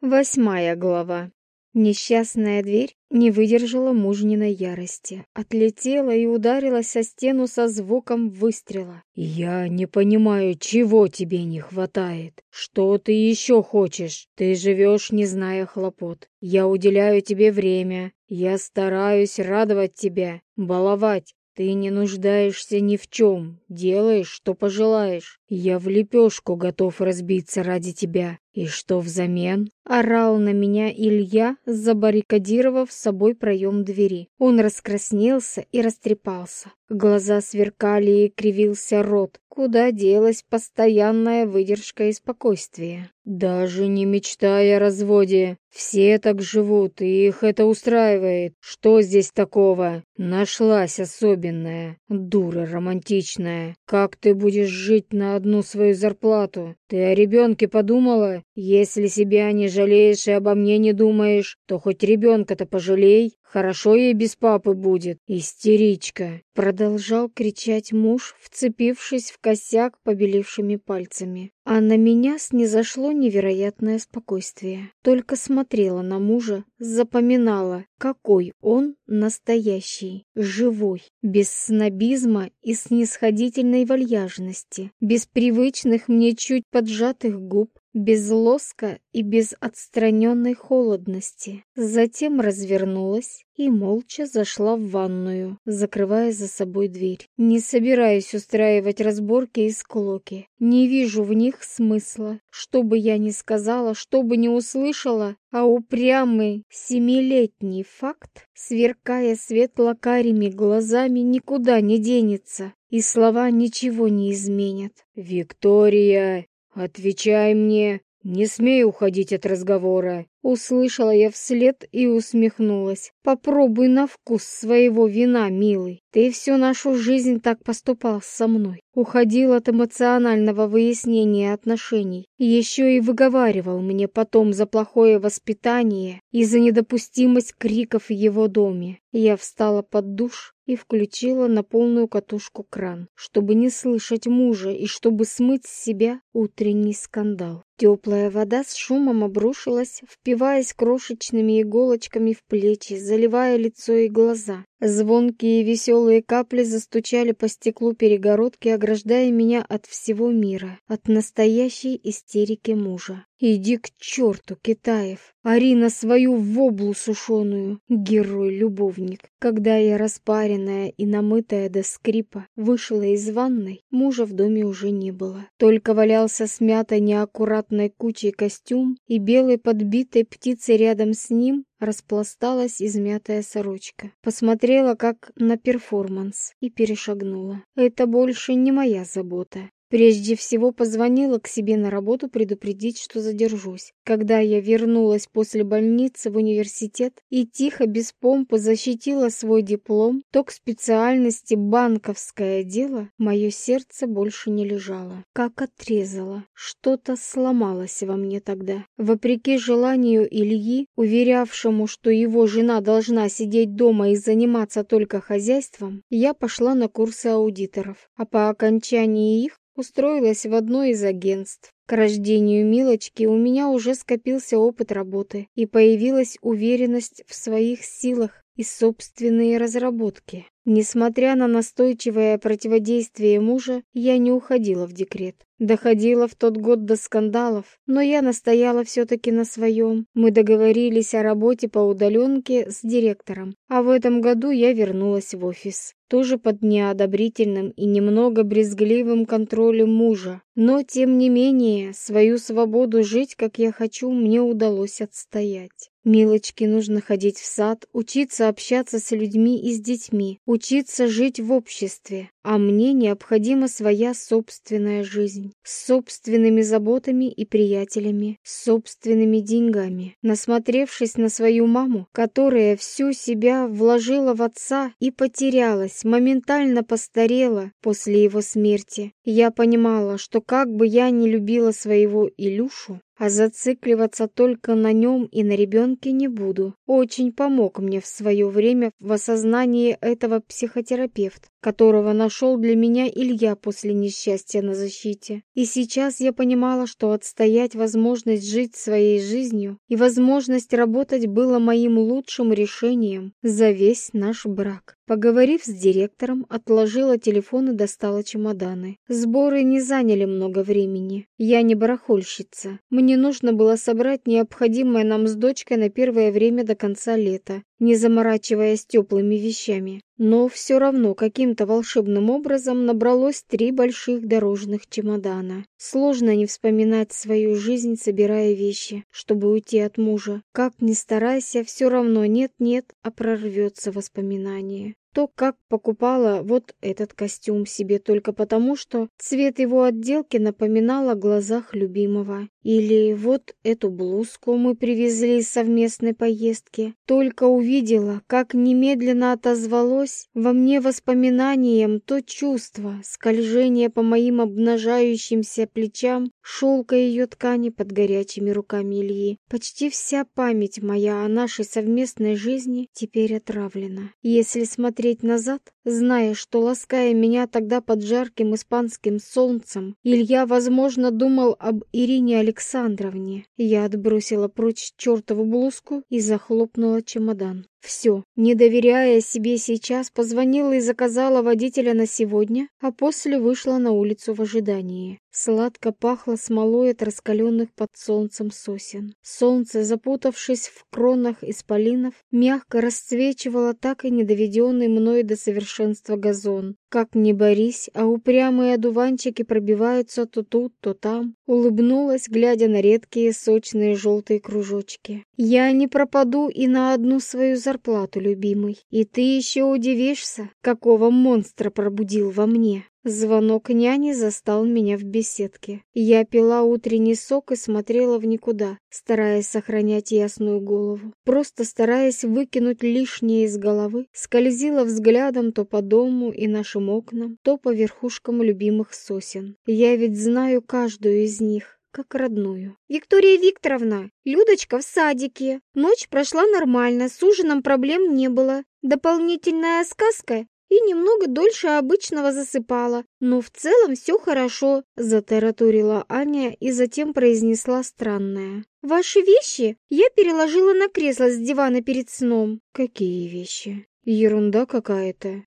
Восьмая глава. Несчастная дверь не выдержала мужниной ярости, отлетела и ударилась о стену со звуком выстрела. «Я не понимаю, чего тебе не хватает? Что ты еще хочешь? Ты живешь, не зная хлопот. Я уделяю тебе время. Я стараюсь радовать тебя, баловать. Ты не нуждаешься ни в чем, делаешь, что пожелаешь. Я в лепешку готов разбиться ради тебя. И что взамен? Орал на меня Илья, забаррикадировав с собой проем двери. Он раскраснелся и растрепался. Глаза сверкали и кривился рот. Куда делась постоянная выдержка и спокойствие? Даже не мечтая о разводе. Все так живут, и их это устраивает. Что здесь такого? Нашлась особенная. Дура романтичная. Как ты будешь жить на одну свою зарплату? Ты о ребенке подумала? Если себя не жалеешь и обо мне не думаешь, то хоть ребенка-то пожалей. Хорошо ей без папы будет. Истеричка. Продолжал кричать муж, вцепившись в косяк побелевшими пальцами. А на меня снизошло невероятное спокойствие. Только смотрела на мужа, запоминала, какой он настоящий, живой, без снобизма и снисходительной вальяжности, без привычных мне чуть поджатых губ, без лоска и без отстраненной холодности. Затем развернулась и молча зашла в ванную, закрывая за собой дверь. Не собираюсь устраивать разборки и склоки. Не вижу в них смысла. Что бы я ни сказала, что бы ни услышала, а упрямый семилетний факт, сверкая светло-карими глазами, никуда не денется, и слова ничего не изменят. «Виктория!» «Отвечай мне, не смей уходить от разговора!» Услышала я вслед и усмехнулась. «Попробуй на вкус своего вина, милый. Ты всю нашу жизнь так поступал со мной. Уходил от эмоционального выяснения отношений. Еще и выговаривал мне потом за плохое воспитание и за недопустимость криков в его доме. Я встала под душ и включила на полную катушку кран, чтобы не слышать мужа и чтобы смыть с себя утренний скандал. Теплая вода с шумом обрушилась, впиваясь крошечными иголочками в плечи, заливая лицо и глаза. Звонкие веселые капли застучали по стеклу перегородки, ограждая меня от всего мира, от настоящей истерики мужа. «Иди к черту, Китаев! Арина свою воблу сушеную, герой-любовник!» Когда я, распаренная и намытая до скрипа, вышла из ванной, мужа в доме уже не было. Только валялся смятой неаккуратной кучей костюм и белой подбитой птицей рядом с ним распласталась измятая сорочка. Посмотрела как на перформанс и перешагнула. Это больше не моя забота. Прежде всего позвонила к себе на работу предупредить, что задержусь. Когда я вернулась после больницы в университет и тихо, без помпы защитила свой диплом, то к специальности банковское дело мое сердце больше не лежало. Как отрезало. Что-то сломалось во мне тогда. Вопреки желанию Ильи, уверявшему, что его жена должна сидеть дома и заниматься только хозяйством, я пошла на курсы аудиторов, а по окончании их устроилась в одно из агентств. К рождению Милочки у меня уже скопился опыт работы и появилась уверенность в своих силах и собственные разработки. Несмотря на настойчивое противодействие мужа, я не уходила в декрет. Доходила в тот год до скандалов, но я настояла все-таки на своем. Мы договорились о работе по удаленке с директором, а в этом году я вернулась в офис. Тоже под неодобрительным и немного брезгливым контролем мужа. Но, тем не менее, свою свободу жить, как я хочу, мне удалось отстоять. Милочке нужно ходить в сад, учиться общаться с людьми и с детьми, учиться жить в обществе, а мне необходима своя собственная жизнь, с собственными заботами и приятелями, с собственными деньгами. Насмотревшись на свою маму, которая всю себя вложила в отца и потерялась, моментально постарела после его смерти, я понимала, что как бы я ни любила своего Илюшу, а зацикливаться только на нем и на ребенке не буду. Очень помог мне в свое время в осознании этого психотерапевт, которого нашел для меня Илья после несчастья на защите. И сейчас я понимала, что отстоять возможность жить своей жизнью и возможность работать было моим лучшим решением за весь наш брак. Поговорив с директором, отложила телефон и достала чемоданы. Сборы не заняли много времени. Я не барахольщица. Мне нужно было собрать необходимое нам с дочкой на первое время до конца лета не заморачиваясь теплыми вещами. Но все равно каким-то волшебным образом набралось три больших дорожных чемодана. Сложно не вспоминать свою жизнь, собирая вещи, чтобы уйти от мужа. Как ни старайся, все равно нет-нет, а прорвется воспоминание то, как покупала вот этот костюм себе только потому, что цвет его отделки напоминал о глазах любимого. Или вот эту блузку мы привезли из совместной поездки. Только увидела, как немедленно отозвалось во мне воспоминанием то чувство, скольжение по моим обнажающимся плечам, шелка ее ткани под горячими руками Ильи. Почти вся память моя о нашей совместной жизни теперь отравлена. Если смотреть смотреть назад, зная, что, лаская меня тогда под жарким испанским солнцем, Илья, возможно, думал об Ирине Александровне. Я отбросила прочь чертову блузку и захлопнула чемодан. Все, не доверяя себе сейчас, позвонила и заказала водителя на сегодня, а после вышла на улицу в ожидании. Сладко пахло смолой от раскаленных под солнцем сосен. Солнце, запутавшись в кронах исполинов, мягко расцвечивало так и недоведенный мной до совершенства газон. Как ни борись, а упрямые одуванчики пробиваются то тут, то там. Улыбнулась, глядя на редкие сочные желтые кружочки. Я не пропаду и на одну свою зарплату, любимый. И ты еще удивишься, какого монстра пробудил во мне. Звонок няни застал меня в беседке. Я пила утренний сок и смотрела в никуда, стараясь сохранять ясную голову. Просто стараясь выкинуть лишнее из головы, скользила взглядом то по дому и нашим окнам, то по верхушкам любимых сосен. Я ведь знаю каждую из них как родную. «Виктория Викторовна, Людочка в садике. Ночь прошла нормально, с ужином проблем не было. Дополнительная сказка и немного дольше обычного засыпала. Но в целом все хорошо, затараторила Аня и затем произнесла странное. Ваши вещи я переложила на кресло с дивана перед сном. Какие вещи? Ерунда какая-то.